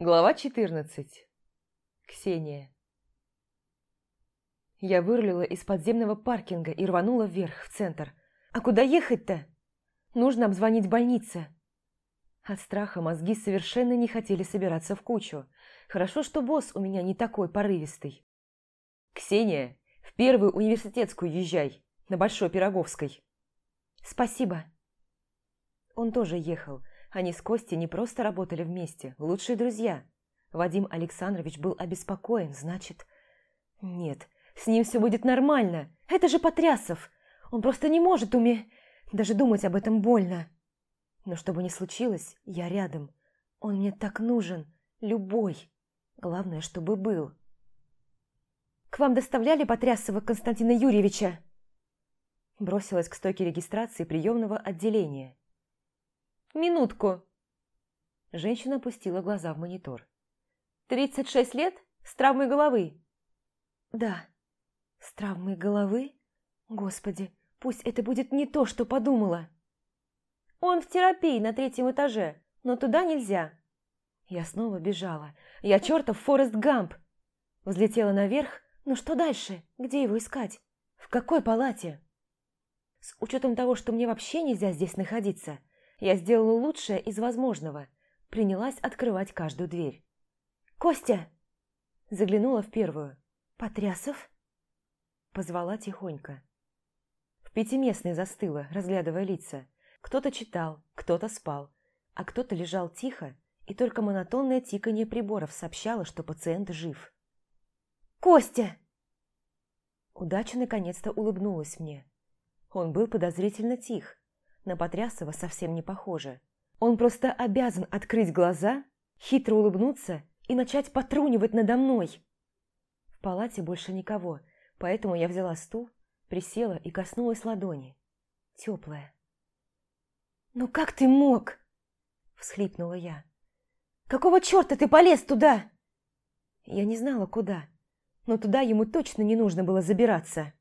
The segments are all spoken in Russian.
Глава 14. Ксения. Я вырулила из подземного паркинга и рванула вверх, в центр. А куда ехать-то? Нужно обзвонить больницы. От страха мозги совершенно не хотели собираться в кучу. Хорошо, что босс у меня не такой порывистый. «Ксения, в первую университетскую езжай, на Большой Пироговской». «Спасибо». Он тоже ехал, они с Костей не просто работали вместе, лучшие друзья. Вадим Александрович был обеспокоен, значит... Нет, с ним все будет нормально. Это же Потрясов. Он просто не может уме... Даже думать об этом больно. Но что бы ни случилось, я рядом. Он мне так нужен. Любой. Главное, чтобы был. «К вам доставляли Потрясова Константина Юрьевича?» Бросилась к стойке регистрации приемного отделения. Минутку!» Женщина опустила глаза в монитор. «Тридцать шесть лет? С травмой головы?» «Да, с травмой головы? Господи, пусть это будет не то, что подумала!» «Он в терапии на третьем этаже, но туда нельзя!» Я снова бежала. Я чертов Форест Гамп! Взлетела наверх. Ну что дальше? Где его искать? В какой палате? С учетом того, что мне вообще нельзя здесь находиться, я сделала лучшее из возможного. Принялась открывать каждую дверь. «Костя!» Заглянула в первую. «Потрясов?» Позвала тихонько. В пятиместной застыла, разглядывая лица. Кто-то читал, кто-то спал, а кто-то лежал тихо, и только монотонное тиканье приборов сообщало, что пациент жив. «Костя!» Удача наконец-то улыбнулась мне. Он был подозрительно тих, на Потрясова совсем не похоже. Он просто обязан открыть глаза, хитро улыбнуться и начать потрунивать надо мной. В палате больше никого, поэтому я взяла стул, присела и коснулась ладони. Теплая. «Ну как ты мог?» – всхлипнула я. «Какого черта ты полез туда?» Я не знала, куда, но туда ему точно не нужно было забираться.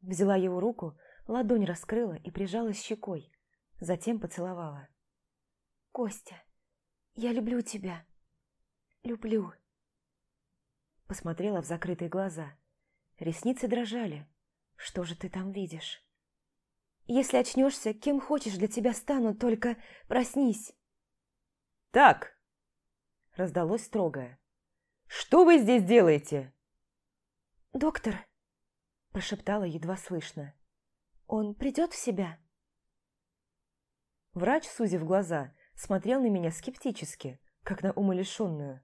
Взяла его руку, ладонь раскрыла и прижалась щекой, затем поцеловала. «Костя, я люблю тебя. Люблю». Посмотрела в закрытые глаза. Ресницы дрожали. «Что же ты там видишь?» «Если очнешься, кем хочешь для тебя стану, только проснись». «Так!» – раздалось строгое. «Что вы здесь делаете?» «Доктор!» – прошептала едва слышно. Он придет в себя?» Врач, сузив глаза, смотрел на меня скептически, как на умалишенную.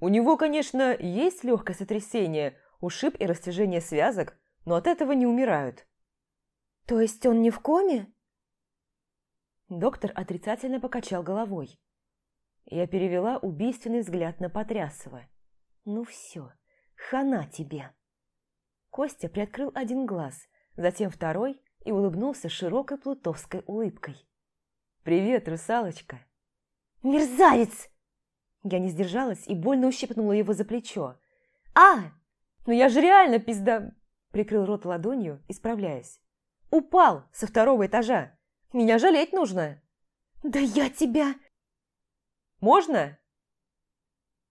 «У него, конечно, есть легкое сотрясение, ушиб и растяжение связок, но от этого не умирают». «То есть он не в коме?» Доктор отрицательно покачал головой. Я перевела убийственный взгляд на Потрясова. «Ну все, хана тебе!» Костя приоткрыл один глаз – затем второй и улыбнулся широкой плутовской улыбкой. «Привет, русалочка!» «Мерзавец!» Я не сдержалась и больно ущипнула его за плечо. «А! Ну я же реально пизда...» Прикрыл рот ладонью, исправляясь. «Упал со второго этажа! Меня жалеть нужно!» «Да я тебя...» «Можно?»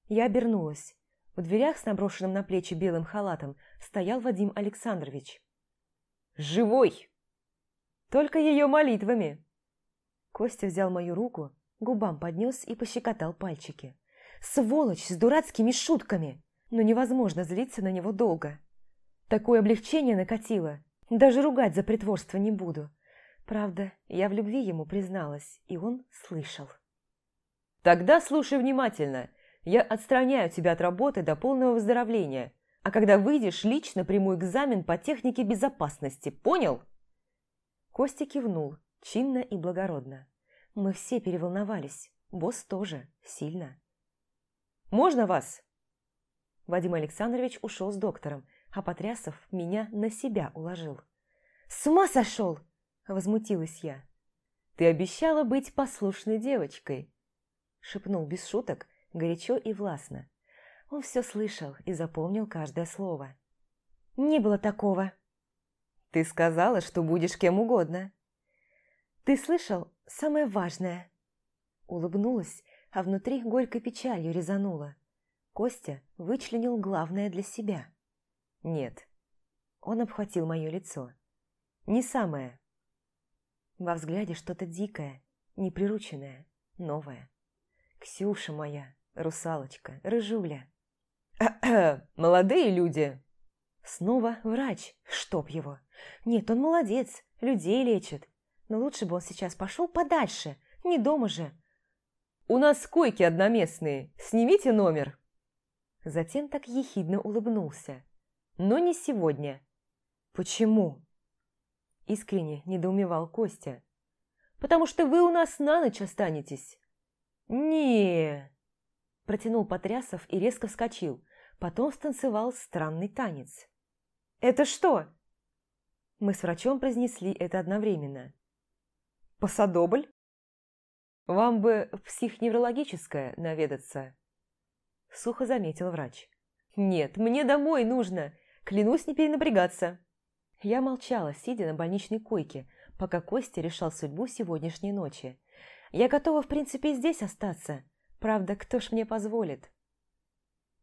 Я обернулась. В дверях с наброшенным на плечи белым халатом стоял Вадим Александрович живой. Только ее молитвами. Костя взял мою руку, губам поднес и пощекотал пальчики. Сволочь с дурацкими шутками, но невозможно злиться на него долго. Такое облегчение накатило, даже ругать за притворство не буду. Правда, я в любви ему призналась, и он слышал. «Тогда слушай внимательно. Я отстраняю тебя от работы до полного выздоровления а когда выйдешь, лично приму экзамен по технике безопасности, понял?» Костя кивнул, чинно и благородно. Мы все переволновались, босс тоже, сильно. «Можно вас?» Вадим Александрович ушел с доктором, а Потрясов меня на себя уложил. «С ума сошел!» – возмутилась я. «Ты обещала быть послушной девочкой», – шепнул без шуток, горячо и властно. Он все слышал и запомнил каждое слово. «Не было такого». «Ты сказала, что будешь кем угодно». «Ты слышал самое важное?» Улыбнулась, а внутри горькой печалью резануло. Костя вычленил главное для себя. Нет. Он обхватил мое лицо. Не самое. Во взгляде что-то дикое, неприрученное, новое. Ксюша моя, русалочка, рыжуля. «Молодые люди!» Снова врач, чтоб его. Нет, он молодец, людей лечит. Но лучше бы он сейчас пошел подальше, не дома же. «У нас койки одноместные, снимите номер!» Затем так ехидно улыбнулся. «Но не сегодня». «Почему?» Искренне недоумевал Костя. «Потому что вы у нас на ночь останетесь». не Протянул Потрясов и резко вскочил. Потом станцевал странный танец. «Это что?» Мы с врачом произнесли это одновременно. «Посадобль?» «Вам бы в психневрологическое наведаться», – сухо заметил врач. «Нет, мне домой нужно. Клянусь не перенапрягаться». Я молчала, сидя на больничной койке, пока Костя решал судьбу сегодняшней ночи. Я готова, в принципе, здесь остаться. Правда, кто ж мне позволит?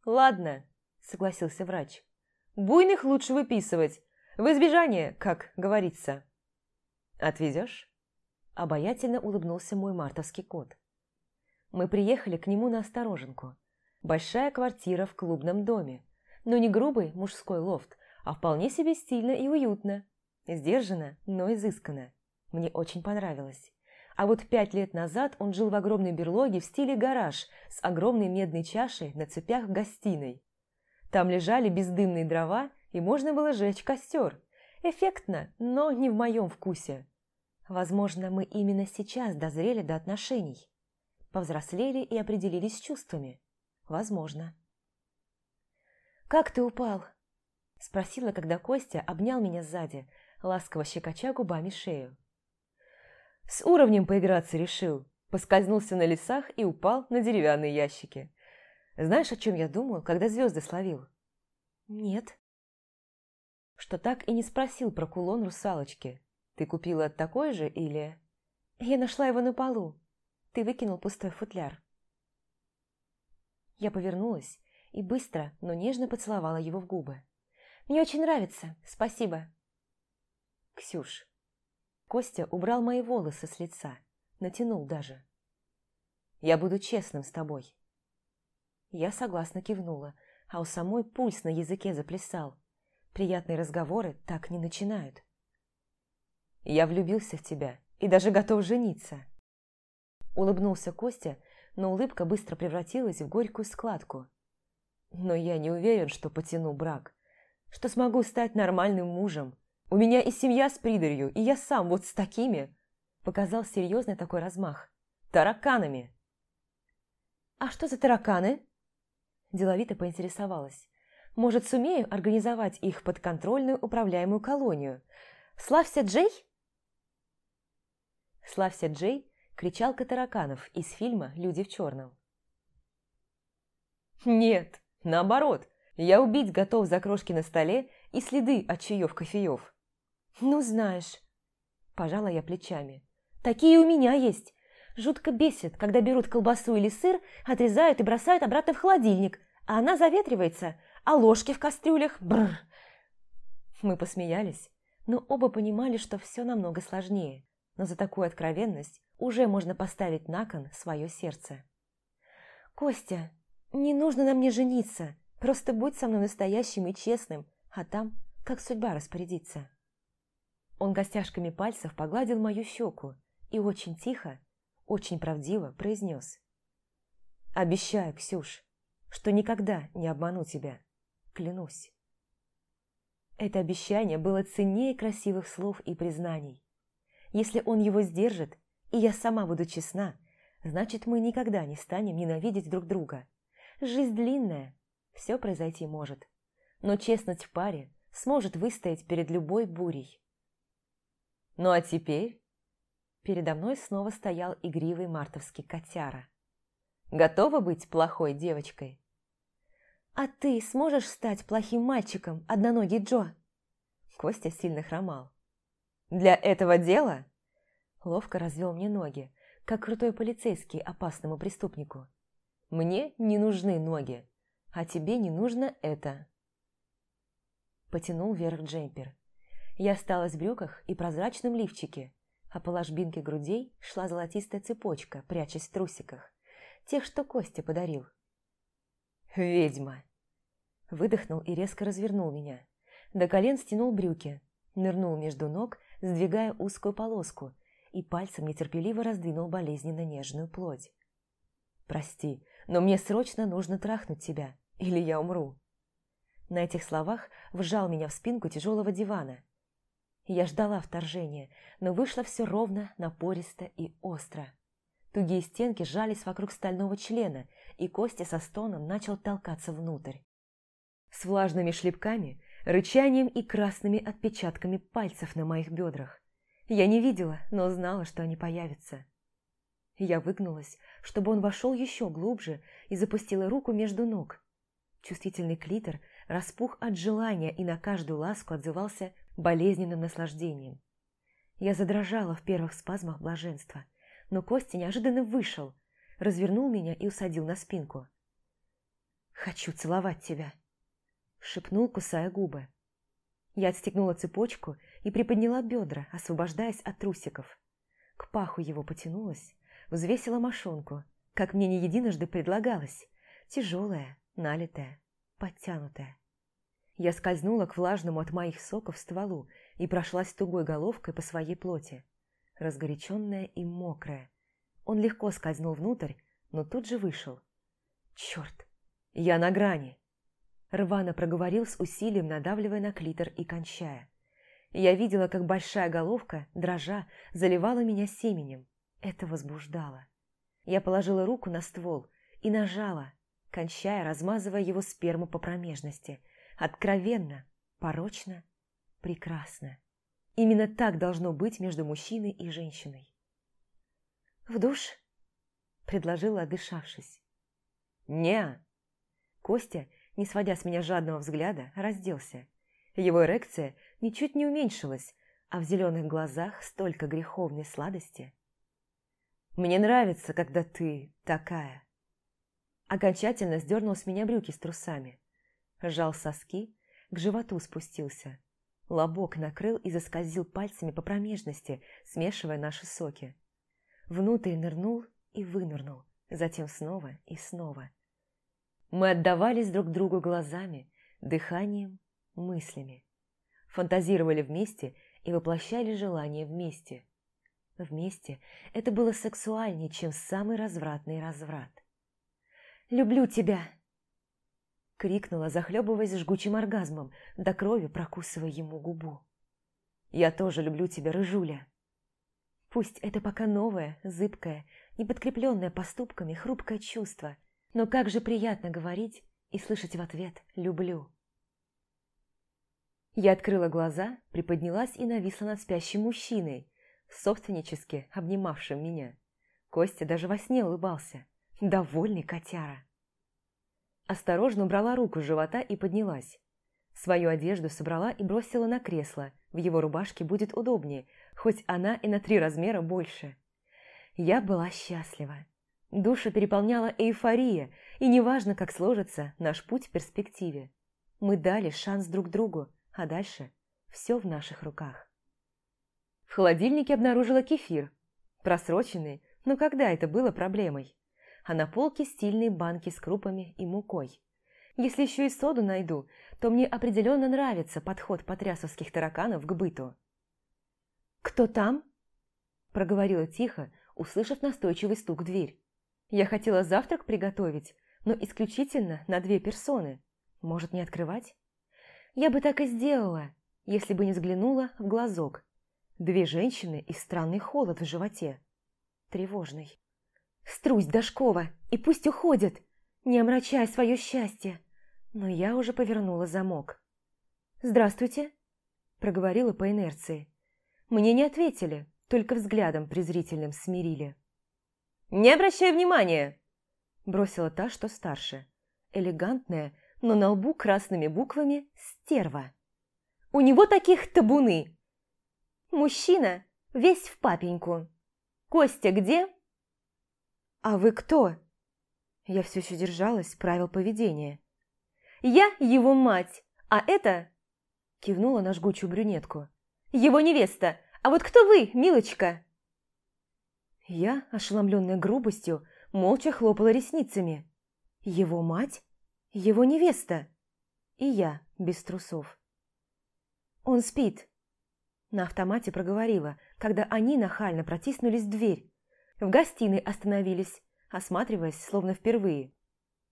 «Ладно», – согласился врач. «Буйных лучше выписывать. В избежание, как говорится». «Отвезешь?» – обаятельно улыбнулся мой мартовский кот. Мы приехали к нему на остороженку. Большая квартира в клубном доме. Но не грубый мужской лофт, а вполне себе стильно и уютно. Сдержанно, но изысканно. Мне очень понравилось. А вот пять лет назад он жил в огромной берлоге в стиле гараж с огромной медной чашей на цепях в гостиной. Там лежали бездымные дрова, и можно было жечь костер. Эффектно, но не в моем вкусе. Возможно, мы именно сейчас дозрели до отношений. Повзрослели и определились с чувствами. Возможно. «Как ты упал?» Спросила, когда Костя обнял меня сзади, ласково щекоча губами шею. С уровнем поиграться решил. Поскользнулся на лесах и упал на деревянные ящики. Знаешь, о чем я думал, когда звезды словил? Нет. Что так и не спросил про кулон русалочки. Ты купила такой же или... Я нашла его на полу. Ты выкинул пустой футляр. Я повернулась и быстро, но нежно поцеловала его в губы. «Мне очень нравится, спасибо». «Ксюш». Костя убрал мои волосы с лица, натянул даже. «Я буду честным с тобой». Я согласно кивнула, а у самой пульс на языке заплясал. Приятные разговоры так не начинают. «Я влюбился в тебя и даже готов жениться». Улыбнулся Костя, но улыбка быстро превратилась в горькую складку. Но я не уверен, что потяну брак, что смогу стать нормальным мужем. У меня и семья с придарью, и я сам вот с такими. Показал серьезный такой размах. Тараканами. А что за тараканы? Деловито поинтересовалась. Может, сумею организовать их подконтрольную управляемую колонию? Славься, Джей? Славься, Джей кричалка тараканов из фильма «Люди в черном». «Нет, наоборот, я убить готов за крошки на столе и следы от чаев-кофеев». «Ну, знаешь...» – пожала я плечами. «Такие у меня есть. Жутко бесит, когда берут колбасу или сыр, отрезают и бросают обратно в холодильник, а она заветривается, а ложки в кастрюлях... Бррр!» Мы посмеялись, но оба понимали, что все намного сложнее. Но за такую откровенность уже можно поставить на кон свое сердце. «Костя, не нужно на мне жениться, просто будь со мной настоящим и честным, а там как судьба распорядится». Он гостяшками пальцев погладил мою щеку и очень тихо, очень правдиво произнес. «Обещаю, Ксюш, что никогда не обману тебя, клянусь». Это обещание было ценнее красивых слов и признаний. Если он его сдержит, и я сама буду честна, значит, мы никогда не станем ненавидеть друг друга. Жизнь длинная, все произойти может. Но честность в паре сможет выстоять перед любой бурей. Ну а теперь... Передо мной снова стоял игривый мартовский котяра. Готова быть плохой девочкой? «А ты сможешь стать плохим мальчиком, одноногий Джо?» Костя сильно хромал. «Для этого дела?» Ловко развел мне ноги, как крутой полицейский опасному преступнику. «Мне не нужны ноги, а тебе не нужно это». Потянул вверх джемпер. Я осталась в брюках и прозрачном лифчике, а по ложбинке грудей шла золотистая цепочка, прячась в трусиках. Тех, что Костя подарил. «Ведьма!» Выдохнул и резко развернул меня. До колен стянул брюки, нырнул между ног, сдвигая узкую полоску, и пальцем нетерпеливо раздвинул болезненно нежную плоть. «Прости, но мне срочно нужно трахнуть тебя, или я умру». На этих словах вжал меня в спинку тяжелого дивана. Я ждала вторжения, но вышло все ровно, напористо и остро. Тугие стенки сжались вокруг стального члена, и Костя со стоном начал толкаться внутрь. С влажными шлепками, рычанием и красными отпечатками пальцев на моих бедрах. Я не видела, но знала, что они появятся. Я выгнулась, чтобы он вошел еще глубже и запустила руку между ног. Чувствительный клитор распух от желания и на каждую ласку отзывался болезненным наслаждением. Я задрожала в первых спазмах блаженства, но Костя неожиданно вышел, развернул меня и усадил на спинку. «Хочу целовать тебя», – шепнул, кусая губы. Я отстегнула цепочку и приподняла бедра, освобождаясь от трусиков. К паху его потянулась, взвесила мошонку, как мне не единожды предлагалось, тяжелая, налитая, подтянутая. Я скользнула к влажному от моих соков стволу и прошлась тугой головкой по своей плоти, разгоряченная и мокрая. Он легко скользнул внутрь, но тут же вышел. «Черт! Я на грани!» Рвано проговорил с усилием, надавливая на клитор и кончая. Я видела, как большая головка, дрожа, заливала меня семенем. Это возбуждало. Я положила руку на ствол и нажала, кончая, размазывая его сперму по промежности. Откровенно, порочно, прекрасно. Именно так должно быть между мужчиной и женщиной. «В душ?» – предложила, отдышавшись. «Не!» Костя не сводя с меня жадного взгляда, разделся. Его эрекция ничуть не уменьшилась, а в зеленых глазах столько греховной сладости. «Мне нравится, когда ты такая». Окончательно сдернул с меня брюки с трусами. Сжал соски, к животу спустился. Лобок накрыл и заскользил пальцами по промежности, смешивая наши соки. Внутрь нырнул и вынырнул, затем снова и снова – мы отдавались друг другу глазами, дыханием, мыслями. Фантазировали вместе и воплощали желания вместе. Вместе это было сексуальнее, чем самый развратный разврат. «Люблю тебя!» Крикнула, захлебываясь жгучим оргазмом, до крови прокусывая ему губу. «Я тоже люблю тебя, рыжуля!» Пусть это пока новое, зыбкое, неподкрепленное поступками хрупкое чувство, но как же приятно говорить и слышать в ответ «люблю». Я открыла глаза, приподнялась и нависла над спящим мужчиной, собственнически обнимавшим меня. Костя даже во сне улыбался. Довольный котяра. Осторожно убрала руку с живота и поднялась. Свою одежду собрала и бросила на кресло. В его рубашке будет удобнее, хоть она и на три размера больше. Я была счастлива. Душу переполняла эйфория, и неважно, как сложится наш путь в перспективе. Мы дали шанс друг другу, а дальше все в наших руках. В холодильнике обнаружила кефир. Просроченный, но когда это было проблемой? А на полке стильные банки с крупами и мукой. Если еще и соду найду, то мне определенно нравится подход потрясовских тараканов к быту. «Кто там?» – проговорила тихо, услышав настойчивый стук в дверь. Я хотела завтрак приготовить, но исключительно на две персоны. Может, не открывать? Я бы так и сделала, если бы не взглянула в глазок. Две женщины и странный холод в животе. Тревожный. «Струсь, Дашкова, и пусть уходят, не омрачай свое счастье!» Но я уже повернула замок. «Здравствуйте», – проговорила по инерции. Мне не ответили, только взглядом презрительным смирили. «Не обращай внимания!» Бросила та, что старше. Элегантная, но на лбу красными буквами «Стерва». «У него таких табуны!» «Мужчина весь в папеньку. Костя где?» «А вы кто?» Я все еще держалась правил поведения. «Я его мать, а это...» Кивнула на жгучую брюнетку. «Его невеста! А вот кто вы, милочка?» Я, ошеломленная грубостью, молча хлопала ресницами. Его мать? Его невеста? И я, без трусов. «Он спит», – на автомате проговорила, когда они нахально протиснулись в дверь. В гостиной остановились, осматриваясь, словно впервые.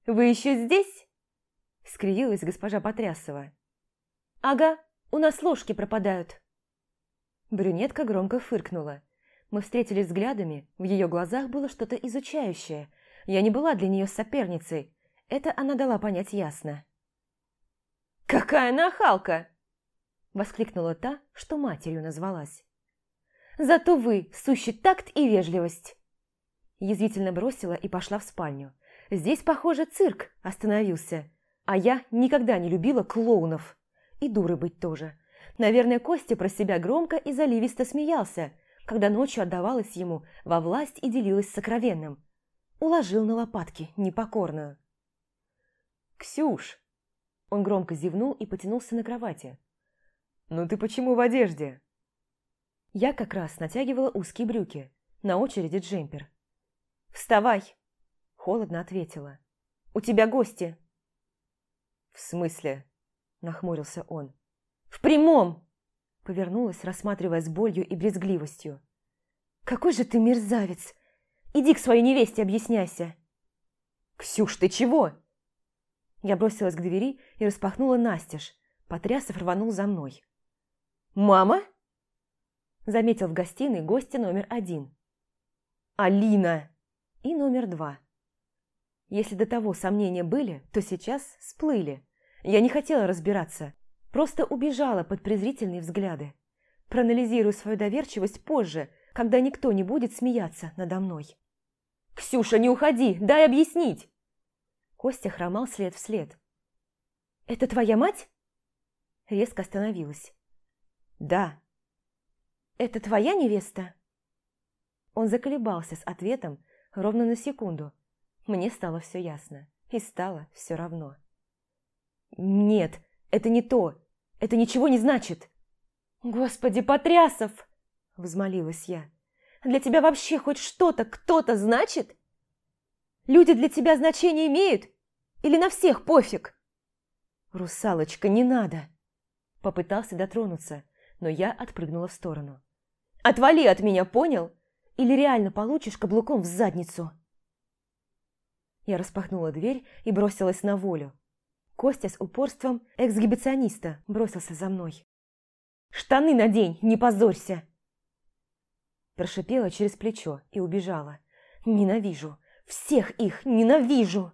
«Вы еще здесь?» – скривилась госпожа Потрясова. «Ага, у нас ложки пропадают». Брюнетка громко фыркнула. Мы встретились взглядами, в ее глазах было что-то изучающее. Я не была для нее соперницей, это она дала понять ясно. «Какая нахалка!» – воскликнула та, что матерью назвалась. «Зато вы – сущий такт и вежливость!» Язвительно бросила и пошла в спальню. Здесь, похоже, цирк остановился, а я никогда не любила клоунов. И дуры быть тоже. Наверное, Костя про себя громко и заливисто смеялся, когда ночью отдавалась ему во власть и делилась сокровенным. Уложил на лопатки непокорную. «Ксюш!» Он громко зевнул и потянулся на кровати. «Ну ты почему в одежде?» Я как раз натягивала узкие брюки, на очереди джемпер. «Вставай!» – холодно ответила. «У тебя гости!» «В смысле?» – нахмурился он. «В прямом!» – повернулась, рассматривая с болью и брезгливостью. «Какой же ты мерзавец! Иди к своей невесте объясняйся!» «Ксюш, ты чего?» Я бросилась к двери и распахнула настежь. Потрясов рванул за мной. «Мама?» Заметил в гостиной гостя номер один. «Алина!» И номер два. Если до того сомнения были, то сейчас сплыли. Я не хотела разбираться, просто убежала под презрительные взгляды. Проанализирую свою доверчивость позже, когда никто не будет смеяться надо мной. «Ксюша, не уходи! Дай объяснить!» Костя хромал след в след. «Это твоя мать?» Резко остановилась. «Да». «Это твоя невеста?» Он заколебался с ответом ровно на секунду. Мне стало все ясно. И стало все равно. «Нет, это не то. Это ничего не значит». «Господи, Потрясов!» – взмолилась я. «Для тебя вообще хоть что-то, кто-то значит?» Люди для тебя значение имеют? Или на всех пофиг?» «Русалочка, не надо!» Попытался дотронуться, но я отпрыгнула в сторону. «Отвали от меня, понял? Или реально получишь каблуком в задницу?» Я распахнула дверь и бросилась на волю. Костя с упорством эксгибициониста бросился за мной. «Штаны надень, не позорься!» Прошипела через плечо и убежала. «Ненавижу! Всех их ненавижу!»